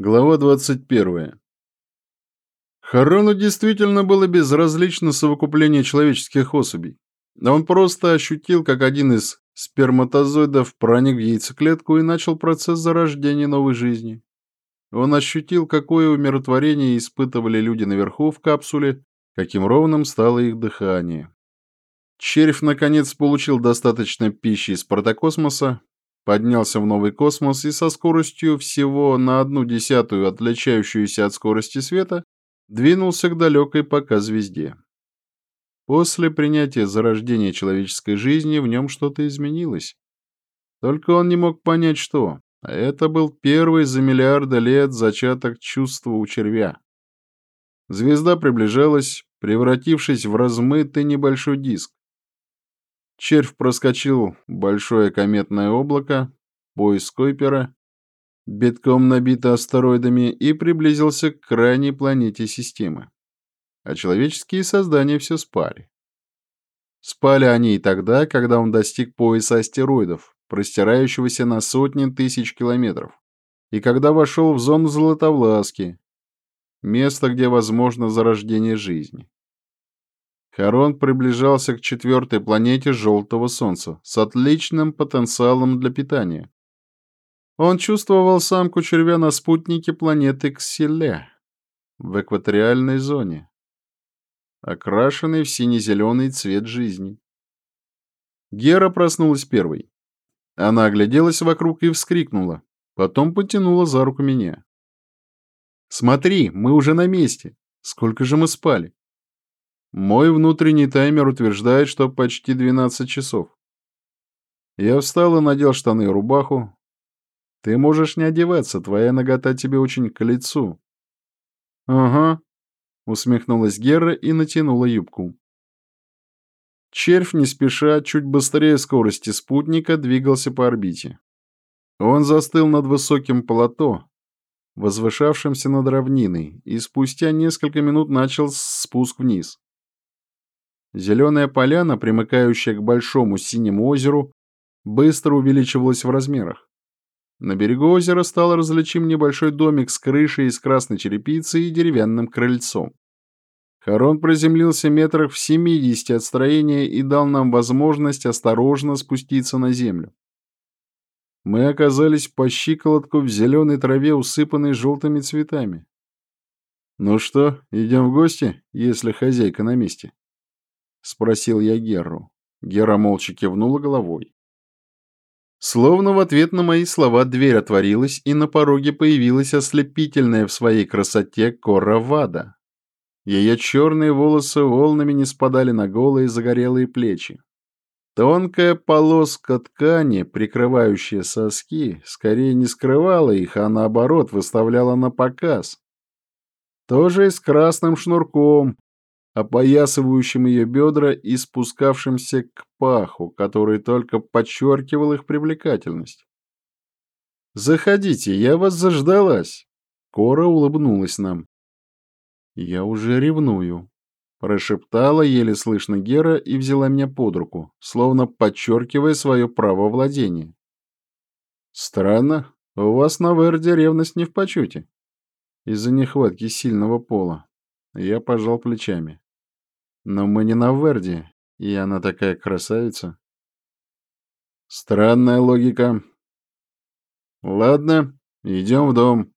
Глава 21. Харону действительно было безразлично совокупление человеческих особей. Он просто ощутил, как один из сперматозоидов проник в яйцеклетку и начал процесс зарождения новой жизни. Он ощутил, какое умиротворение испытывали люди наверху в капсуле, каким ровным стало их дыхание. Червь, наконец, получил достаточно пищи из протокосмоса, поднялся в новый космос и со скоростью всего на одну десятую отличающуюся от скорости света двинулся к далекой пока звезде. После принятия зарождения человеческой жизни в нем что-то изменилось. Только он не мог понять, что. Это был первый за миллиарды лет зачаток чувства у червя. Звезда приближалась, превратившись в размытый небольшой диск. Червь проскочил большое кометное облако, пояс Койпера, битком набито астероидами, и приблизился к крайней планете системы. А человеческие создания все спали. Спали они и тогда, когда он достиг пояса астероидов, простирающегося на сотни тысяч километров, и когда вошел в зону Золотовласки, место, где возможно зарождение жизни. Харон приближался к четвертой планете желтого Солнца с отличным потенциалом для питания. Он чувствовал самку червя на спутнике планеты Ксиле в экваториальной зоне, окрашенной в сине-зеленый цвет жизни. Гера проснулась первой. Она огляделась вокруг и вскрикнула, потом потянула за руку меня. «Смотри, мы уже на месте. Сколько же мы спали?» Мой внутренний таймер утверждает, что почти 12 часов. Я встал и надел штаны и рубаху. Ты можешь не одеваться, твоя нагота тебе очень к лицу. Ага, усмехнулась Гера и натянула юбку. Червь не спеша, чуть быстрее скорости спутника, двигался по орбите. Он застыл над высоким плато, возвышавшимся над равниной, и спустя несколько минут начал спуск вниз. Зеленая поляна, примыкающая к большому синему озеру, быстро увеличивалась в размерах. На берегу озера стал различим небольшой домик с крышей из красной черепицы и деревянным крыльцом. Харон приземлился метрах в семидесяти от строения и дал нам возможность осторожно спуститься на землю. Мы оказались по щиколотку в зеленой траве, усыпанной желтыми цветами. «Ну что, идем в гости, если хозяйка на месте?» — спросил я Геру. Гера молча кивнула головой. Словно в ответ на мои слова дверь отворилась, и на пороге появилась ослепительная в своей красоте Кора Вада. Ее черные волосы волнами не спадали на голые загорелые плечи. Тонкая полоска ткани, прикрывающая соски, скорее не скрывала их, а наоборот выставляла на показ. Тоже и с красным шнурком, опоясывающим ее бедра и спускавшимся к паху, который только подчеркивал их привлекательность. «Заходите, я вас заждалась!» Кора улыбнулась нам. «Я уже ревную», — прошептала еле слышно Гера и взяла меня под руку, словно подчеркивая свое право владения. «Странно, у вас на Верде ревность не в почете. Из-за нехватки сильного пола». Я пожал плечами. Но мы не на Верде, и она такая красавица. Странная логика. Ладно, идем в дом.